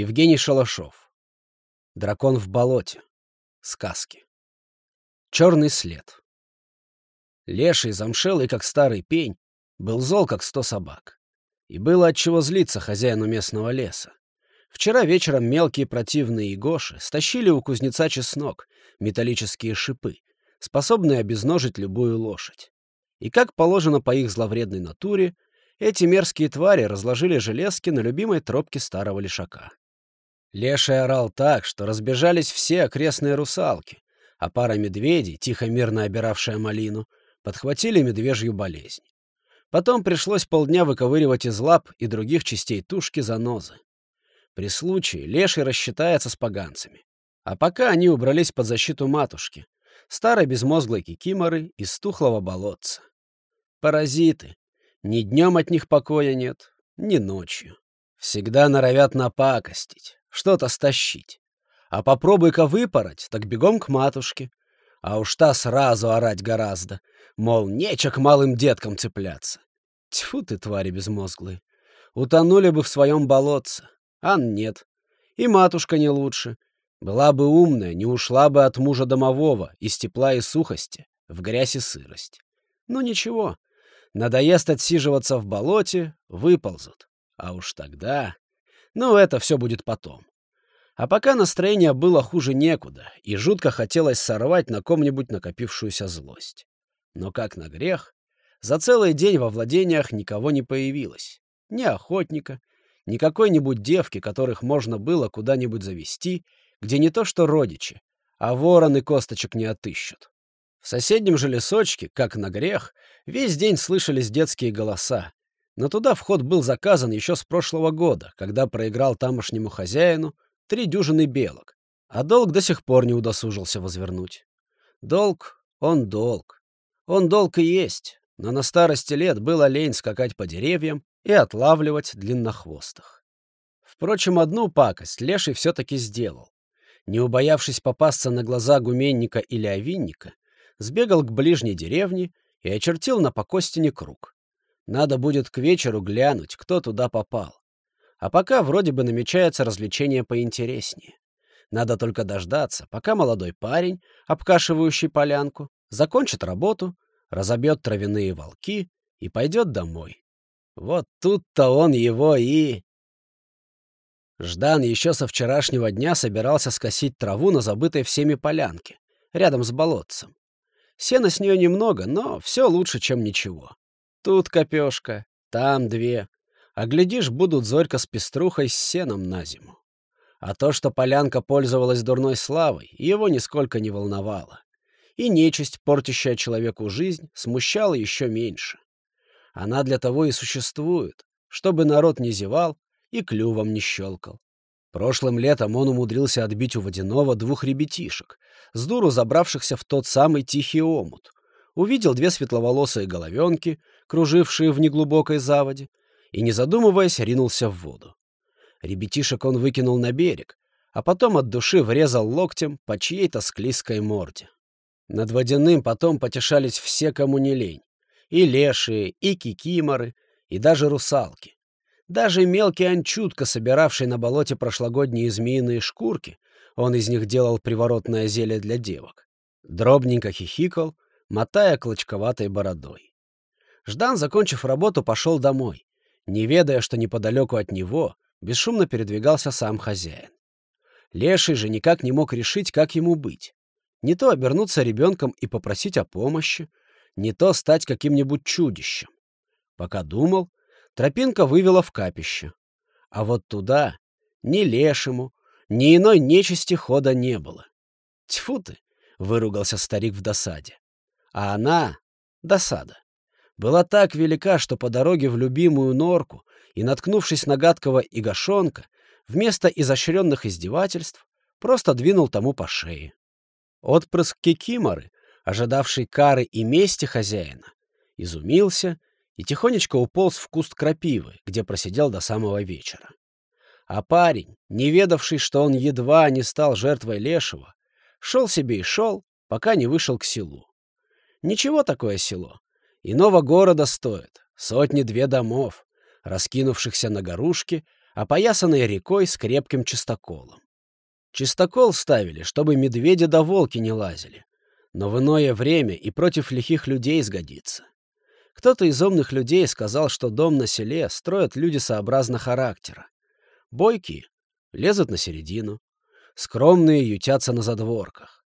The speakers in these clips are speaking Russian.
Евгений Шалашов. Дракон в болоте. Сказки. Черный след. Леший, замшелый, как старый пень, был зол, как сто собак. И было от чего злиться хозяину местного леса. Вчера вечером мелкие противные игоши стащили у кузнеца чеснок, металлические шипы, способные обезножить любую лошадь. И как положено по их зловредной натуре, эти мерзкие твари разложили железки на любимой тропке старого лишака. Леший орал так, что разбежались все окрестные русалки, а пара медведей, тихо-мирно обиравшая малину, подхватили медвежью болезнь. Потом пришлось полдня выковыривать из лап и других частей тушки занозы. При случае леший рассчитается с поганцами. А пока они убрались под защиту матушки, старой безмозглой кикиморы из тухлого болотца. Паразиты. Ни днем от них покоя нет, ни ночью. Всегда норовят напакостить, что-то стащить. А попробуй-ка выпороть, так бегом к матушке. А уж та сразу орать гораздо, мол, нече к малым деткам цепляться. Тьфу ты, твари безмозглые. Утонули бы в своем болотце. А нет. И матушка не лучше. Была бы умная, не ушла бы от мужа домового, из тепла и сухости, в грязь и сырость. Ну ничего, надоест отсиживаться в болоте, выползут. А уж тогда... Ну, это все будет потом. А пока настроение было хуже некуда, и жутко хотелось сорвать на ком-нибудь накопившуюся злость. Но как на грех, за целый день во владениях никого не появилось. Ни охотника, ни какой-нибудь девки, которых можно было куда-нибудь завести, где не то что родичи, а вороны косточек не отыщут. В соседнем же лесочке, как на грех, весь день слышались детские голоса. Но туда вход был заказан еще с прошлого года, когда проиграл тамошнему хозяину три дюжины белок, а долг до сих пор не удосужился возвернуть. Долг, он долг. Он долг и есть, но на старости лет было лень скакать по деревьям и отлавливать длиннохвостых. Впрочем, одну пакость Леший все-таки сделал. Не убоявшись попасться на глаза гуменника или овинника, сбегал к ближней деревне и очертил на покостине круг. Надо будет к вечеру глянуть, кто туда попал. А пока вроде бы намечается развлечение поинтереснее. Надо только дождаться, пока молодой парень, обкашивающий полянку, закончит работу, разобьет травяные волки и пойдет домой. Вот тут-то он его и... Ждан еще со вчерашнего дня собирался скосить траву на забытой всеми полянке, рядом с болотцем. Сена с нее немного, но все лучше, чем ничего. Тут копешка, там две. А глядишь, будут Зорька с Пеструхой с сеном на зиму. А то, что полянка пользовалась дурной славой, его нисколько не волновало. И нечисть, портящая человеку жизнь, смущала еще меньше. Она для того и существует, чтобы народ не зевал и клювом не щелкал. Прошлым летом он умудрился отбить у водяного двух ребятишек, с дуру забравшихся в тот самый тихий омут. Увидел две светловолосые головенки, кружившие в неглубокой заводе, и, не задумываясь, ринулся в воду. Ребятишек он выкинул на берег, а потом от души врезал локтем по чьей-то склизкой морде. Над водяным потом потешались все, кому не лень. И лешие, и кикиморы, и даже русалки. Даже мелкий анчутка, собиравший на болоте прошлогодние змеиные шкурки, он из них делал приворотное зелье для девок. Дробненько хихикал, мотая клочковатой бородой. Ждан, закончив работу, пошел домой, не ведая, что неподалеку от него бесшумно передвигался сам хозяин. Леший же никак не мог решить, как ему быть. Не то обернуться ребенком и попросить о помощи, не то стать каким-нибудь чудищем. Пока думал, тропинка вывела в капище. А вот туда ни лешему, ни иной нечисти хода не было. Тьфу ты! — выругался старик в досаде. А она, досада, была так велика, что по дороге в любимую норку и, наткнувшись на гадкого игошонка, вместо изощренных издевательств просто двинул тому по шее. Отпрыск Кикиморы ожидавший кары и мести хозяина, изумился и тихонечко уполз в куст крапивы, где просидел до самого вечера. А парень, не ведавший, что он едва не стал жертвой лешего, шел себе и шел, пока не вышел к селу. Ничего такое село. Иного города стоит, сотни-две домов, раскинувшихся на горушке, опоясанной рекой с крепким чистоколом. Чистокол ставили, чтобы медведи да волки не лазили, но в иное время и против лихих людей сгодится. Кто-то из умных людей сказал, что дом на селе строят люди сообразно характера. Бойкие лезут на середину, скромные ютятся на задворках.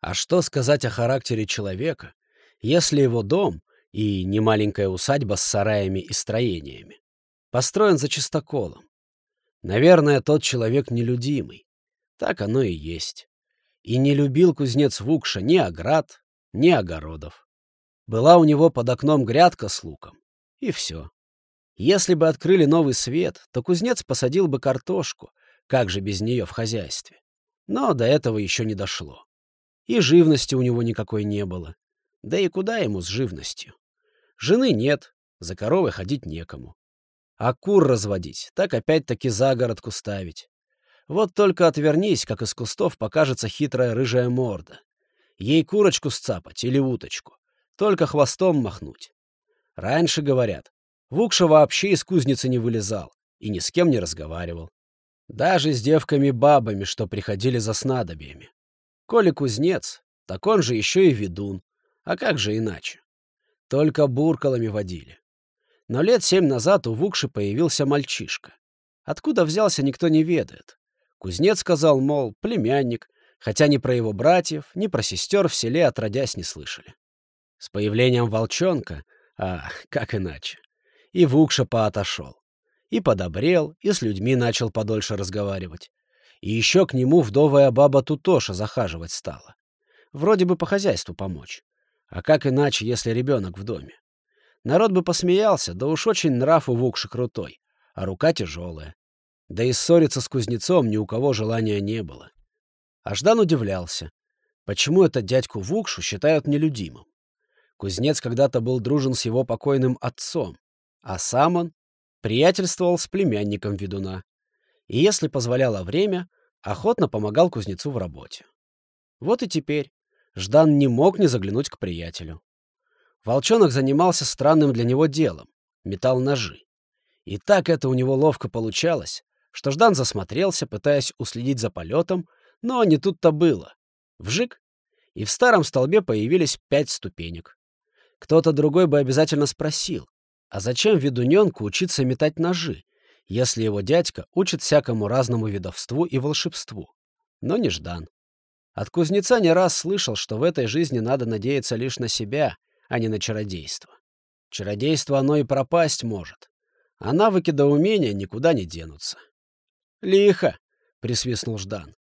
А что сказать о характере человека, если его дом и немаленькая усадьба с сараями и строениями построен за чистоколом? Наверное, тот человек нелюдимый. Так оно и есть. И не любил кузнец Вукша ни оград, ни огородов. Была у него под окном грядка с луком. И все. Если бы открыли новый свет, то кузнец посадил бы картошку, как же без нее в хозяйстве. Но до этого еще не дошло. И живности у него никакой не было. Да и куда ему с живностью? Жены нет, за коровой ходить некому. А кур разводить, так опять-таки загородку ставить. Вот только отвернись, как из кустов покажется хитрая рыжая морда. Ей курочку сцапать или уточку. Только хвостом махнуть. Раньше, говорят, Вукша вообще из кузницы не вылезал и ни с кем не разговаривал. Даже с девками-бабами, что приходили за снадобьями. Коли кузнец, так он же еще и ведун. А как же иначе? Только буркалами водили. Но лет семь назад у Вукши появился мальчишка. Откуда взялся, никто не ведает. Кузнец сказал, мол, племянник, хотя ни про его братьев, ни про сестер в селе отродясь не слышали. С появлением волчонка, а как иначе, и Вукша поотошел. И подобрел, и с людьми начал подольше разговаривать. И еще к нему вдовая баба Тутоша захаживать стала. Вроде бы по хозяйству помочь. А как иначе, если ребенок в доме? Народ бы посмеялся, да уж очень нрав у Вукши крутой, а рука тяжелая. Да и ссориться с кузнецом ни у кого желания не было. А Ждан удивлялся, почему это дядьку Вукшу считают нелюдимым. Кузнец когда-то был дружен с его покойным отцом, а сам он приятельствовал с племянником ведуна. И если позволяло время, охотно помогал кузнецу в работе. Вот и теперь Ждан не мог не заглянуть к приятелю. Волчонок занимался странным для него делом — метал ножи. И так это у него ловко получалось, что Ждан засмотрелся, пытаясь уследить за полетом, но не тут-то было. Вжик, и в старом столбе появились пять ступенек. Кто-то другой бы обязательно спросил, а зачем ведуненку учиться метать ножи, если его дядька учит всякому разному ведовству и волшебству? Но не Ждан. От кузнеца не раз слышал, что в этой жизни надо надеяться лишь на себя, а не на чародейство. Чародейство оно и пропасть может, а навыки до умения никуда не денутся. «Лихо!» — присвистнул Ждан.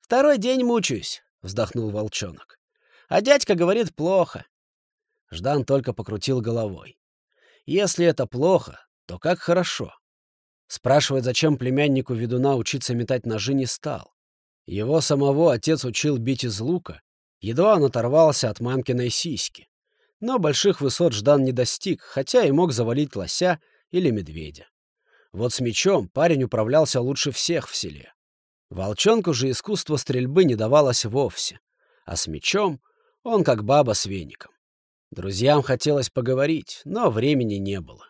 «Второй день мучаюсь», — вздохнул волчонок. «А дядька говорит плохо. Ждан только покрутил головой. Если это плохо, то как хорошо. Спрашивать, зачем племяннику ведуна учиться метать ножи, не стал. Его самого отец учил бить из лука, едва он оторвался от мамкиной сиськи. Но больших высот Ждан не достиг, хотя и мог завалить лося или медведя. Вот с мечом парень управлялся лучше всех в селе. Волчонку же искусство стрельбы не давалось вовсе, а с мечом он как баба с веником. Друзьям хотелось поговорить, но времени не было.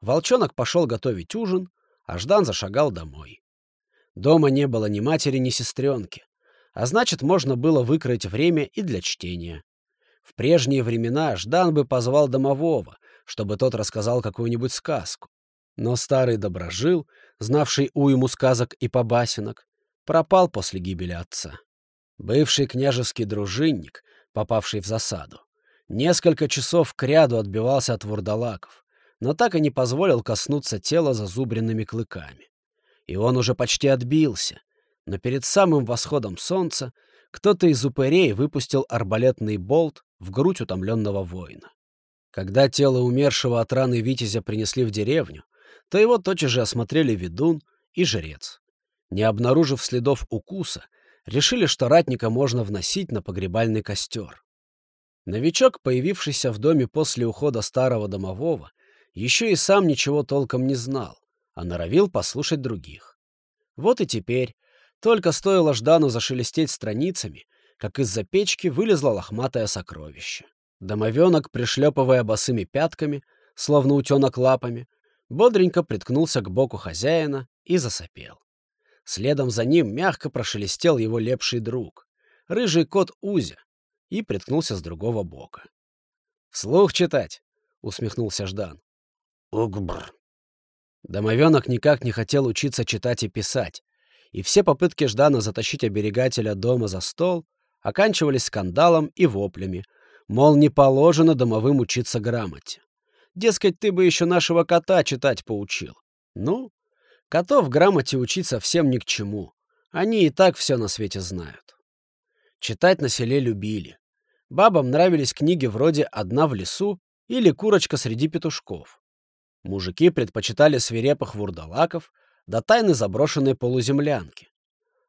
Волчонок пошел готовить ужин, а Ждан зашагал домой. Дома не было ни матери, ни сестренки, а значит, можно было выкроить время и для чтения. В прежние времена Ждан бы позвал домового, чтобы тот рассказал какую-нибудь сказку. Но старый доброжил, знавший уйму сказок и побасенок, пропал после гибели отца. Бывший княжеский дружинник, попавший в засаду, Несколько часов кряду отбивался от вурдалаков, но так и не позволил коснуться тела зазубренными клыками. И он уже почти отбился, но перед самым восходом солнца кто-то из упырей выпустил арбалетный болт в грудь утомленного воина. Когда тело умершего от раны Витязя принесли в деревню, то его тотчас же осмотрели ведун и жрец. Не обнаружив следов укуса, решили, что ратника можно вносить на погребальный костер. Новичок, появившийся в доме после ухода старого домового, еще и сам ничего толком не знал, а норовил послушать других. Вот и теперь, только стоило Ждану зашелестеть страницами, как из-за печки вылезло лохматое сокровище. Домовенок, пришлепывая босыми пятками, словно утенок лапами, бодренько приткнулся к боку хозяина и засопел. Следом за ним мягко прошелестел его лепший друг, рыжий кот Узя, и приткнулся с другого бока. «Вслух читать!» — усмехнулся Ждан. «Угбр!» Домовенок никак не хотел учиться читать и писать, и все попытки Ждана затащить оберегателя дома за стол оканчивались скандалом и воплями, мол, не положено домовым учиться грамоте. Дескать, ты бы еще нашего кота читать поучил. Ну, котов грамоте учить совсем ни к чему. Они и так все на свете знают. Читать на селе любили. Бабам нравились книги вроде «Одна в лесу» или «Курочка среди петушков». Мужики предпочитали свирепых вурдалаков до тайны заброшенной полуземлянки.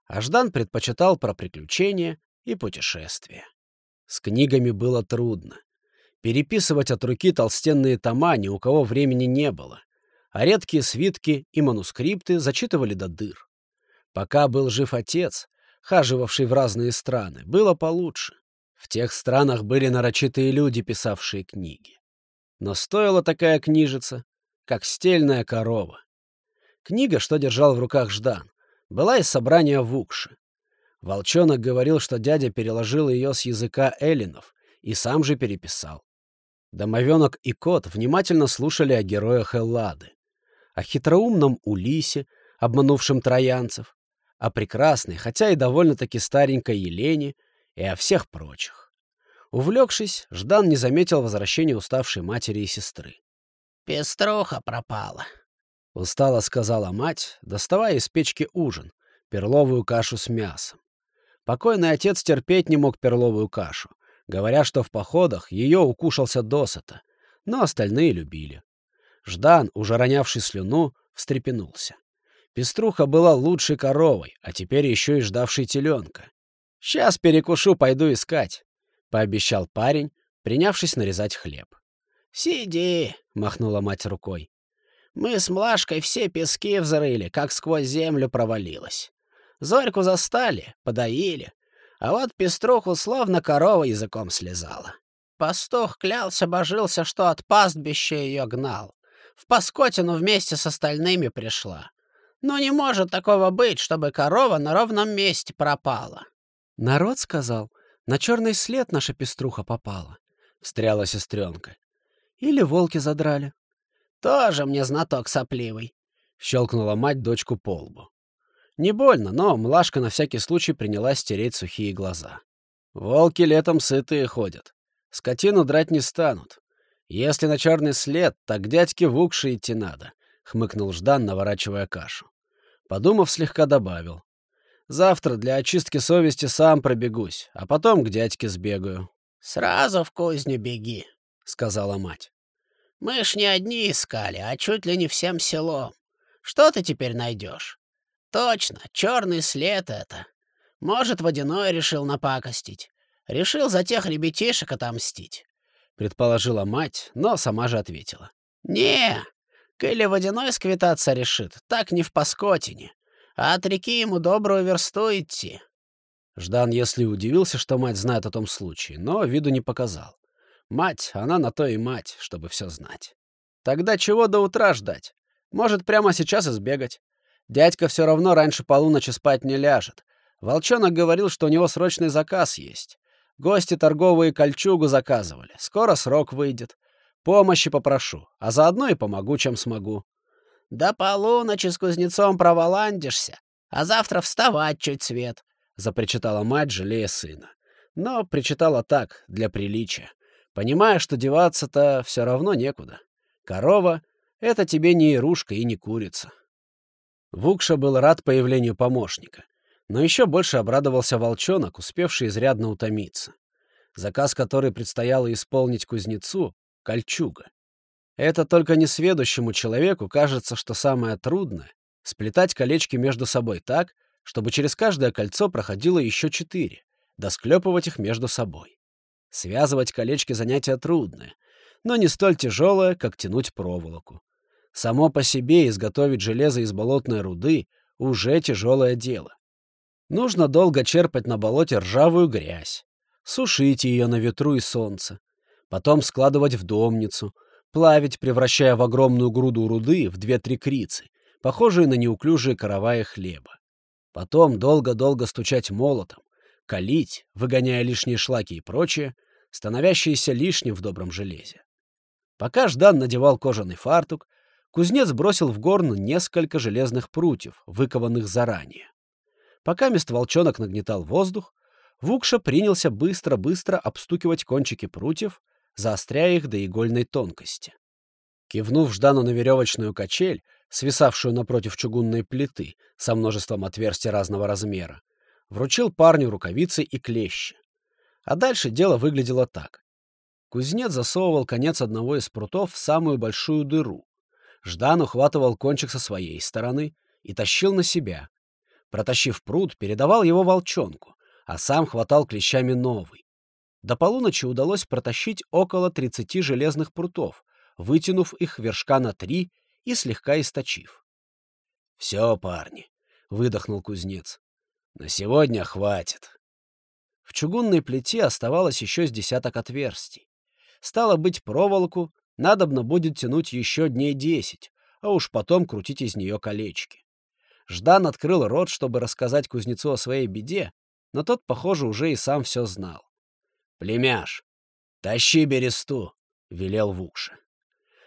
А Ждан предпочитал про приключения и путешествия. С книгами было трудно. Переписывать от руки толстенные тома ни у кого времени не было, а редкие свитки и манускрипты зачитывали до дыр. Пока был жив отец, хаживавший в разные страны, было получше. В тех странах были нарочитые люди, писавшие книги. Но стоила такая книжица, как стельная корова. Книга, что держал в руках Ждан, была из собрания Вукши. Волчонок говорил, что дядя переложил ее с языка эллинов и сам же переписал. Домовенок и кот внимательно слушали о героях Эллады, о хитроумном Улисе, обманувшем троянцев, о прекрасной, хотя и довольно-таки старенькой Елене и о всех прочих. Увлекшись, Ждан не заметил возвращения уставшей матери и сестры. «Пеструха пропала», — устало сказала мать, доставая из печки ужин, перловую кашу с мясом. Покойный отец терпеть не мог перловую кашу, говоря, что в походах ее укушался досыта, но остальные любили. Ждан, уже ронявший слюну, встрепенулся. Пеструха была лучшей коровой, а теперь еще и ждавшей теленка. «Сейчас перекушу, пойду искать», — пообещал парень, принявшись нарезать хлеб. «Сиди», — махнула мать рукой. «Мы с Млашкой все пески взрыли, как сквозь землю провалилась. Зорьку застали, подоили, а вот пеструху словно корова языком слезала. Пастух клялся, божился, что от пастбища ее гнал. В Паскотину вместе с остальными пришла. Но не может такого быть, чтобы корова на ровном месте пропала. Народ сказал, на черный след наша пеструха попала, — встряла сестренка. Или волки задрали. Тоже мне знаток сопливый, — щелкнула мать дочку по лбу. Не больно, но млашка на всякий случай принялась стереть сухие глаза. Волки летом сытые ходят. Скотину драть не станут. Если на черный след, так дядьке в укши идти надо, — хмыкнул Ждан, наворачивая кашу. Подумав, слегка добавил. Завтра для очистки совести сам пробегусь, а потом к дядьке сбегаю. — Сразу в кузню беги, — сказала мать. — Мы ж не одни искали, а чуть ли не всем селом. Что ты теперь найдешь? Точно, черный след это. Может, водяной решил напакостить. Решил за тех ребятишек отомстить. Предположила мать, но сама же ответила. Не, Кэлли водяной сквитаться решит, так не в Паскотине. А от реки ему добрую версту идти. Ждан, если удивился, что мать знает о том случае, но виду не показал. Мать, она на то и мать, чтобы все знать. Тогда чего до утра ждать? Может, прямо сейчас и сбегать. Дядька все равно раньше полуночи спать не ляжет. Волчонок говорил, что у него срочный заказ есть. Гости торговые кольчугу заказывали. Скоро срок выйдет. Помощи попрошу, а заодно и помогу, чем смогу. — До полуночи с кузнецом проволандишься, а завтра вставать чуть свет, — запричитала мать, жалея сына. Но причитала так, для приличия, понимая, что деваться-то все равно некуда. Корова — это тебе не ирушка и не курица. Вукша был рад появлению помощника, но еще больше обрадовался волчонок, успевший изрядно утомиться. Заказ, который предстояло исполнить кузнецу — кольчуга. Это только несведущему человеку кажется, что самое трудное — сплетать колечки между собой так, чтобы через каждое кольцо проходило еще четыре, да склепывать их между собой. Связывать колечки занятие трудное, но не столь тяжелое, как тянуть проволоку. Само по себе изготовить железо из болотной руды уже тяжелое дело. Нужно долго черпать на болоте ржавую грязь, сушить ее на ветру и солнце, потом складывать в домницу, плавить, превращая в огромную груду руды в две-три крицы, похожие на неуклюжие караваи хлеба. Потом долго-долго стучать молотом, калить, выгоняя лишние шлаки и прочее, становящиеся лишним в добром железе. Пока Ждан надевал кожаный фартук, кузнец бросил в горн несколько железных прутьев, выкованных заранее. Пока мест волчонок нагнетал воздух, Вукша принялся быстро-быстро обстукивать кончики прутьев, заостряя их до игольной тонкости. Кивнув Ждану на веревочную качель, свисавшую напротив чугунной плиты со множеством отверстий разного размера, вручил парню рукавицы и клещи. А дальше дело выглядело так. Кузнец засовывал конец одного из прутов в самую большую дыру. Ждан ухватывал кончик со своей стороны и тащил на себя. Протащив прут, передавал его волчонку, а сам хватал клещами новый. До полуночи удалось протащить около 30 железных прутов, вытянув их вершка на три и слегка источив. — Все, парни, — выдохнул кузнец. — На сегодня хватит. В чугунной плите оставалось еще с десяток отверстий. Стало быть, проволоку надобно будет тянуть еще дней десять, а уж потом крутить из нее колечки. Ждан открыл рот, чтобы рассказать кузнецу о своей беде, но тот, похоже, уже и сам все знал. «Племяш, тащи бересту!» — велел Вукша.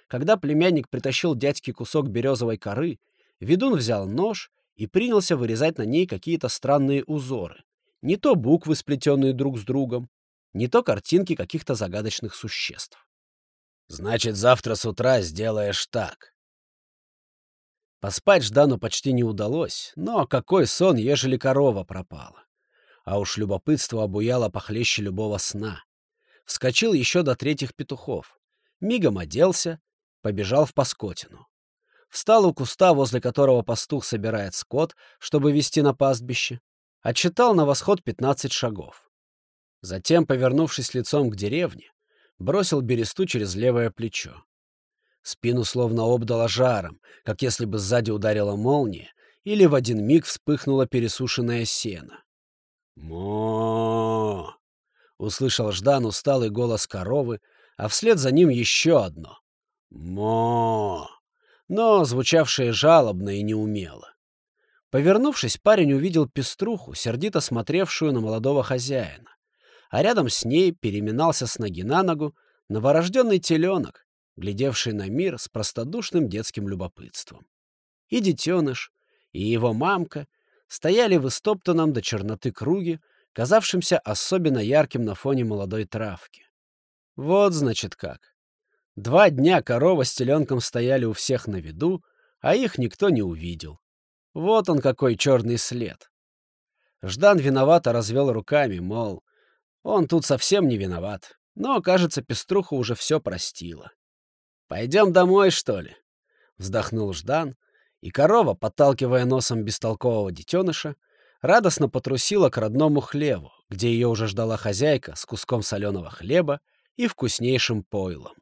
Когда племянник притащил дядьке кусок березовой коры, ведун взял нож и принялся вырезать на ней какие-то странные узоры. Не то буквы, сплетенные друг с другом, не то картинки каких-то загадочных существ. «Значит, завтра с утра сделаешь так». Поспать Ждану почти не удалось, но какой сон, ежели корова пропала. А уж любопытство обуяло похлеще любого сна. Вскочил еще до третьих петухов. Мигом оделся, побежал в Паскотину. Встал у куста, возле которого пастух собирает скот, чтобы вести на пастбище. Отчитал на восход 15 шагов. Затем, повернувшись лицом к деревне, бросил бересту через левое плечо. Спину словно обдало жаром, как если бы сзади ударила молния, или в один миг вспыхнуло пересушенное сено. мо услышал Ждан усталый голос коровы, а вслед за ним еще одно. Мо! Но звучавшее жалобно и неумело. Повернувшись, парень увидел пеструху, сердито смотревшую на молодого хозяина. А рядом с ней переминался с ноги на ногу новорожденный теленок, глядевший на мир с простодушным детским любопытством. И детеныш, и его мамка стояли в истоптанном до черноты круге, казавшемся особенно ярким на фоне молодой травки. Вот, значит, как. Два дня корова с теленком стояли у всех на виду, а их никто не увидел. Вот он какой черный след. Ждан виновато развел руками, мол, он тут совсем не виноват. Но, кажется, пеструха уже все простила. «Пойдем домой, что ли?» — вздохнул Ждан, и корова, подталкивая носом бестолкового детеныша, радостно потрусила к родному хлеву, где ее уже ждала хозяйка с куском соленого хлеба и вкуснейшим пойлом.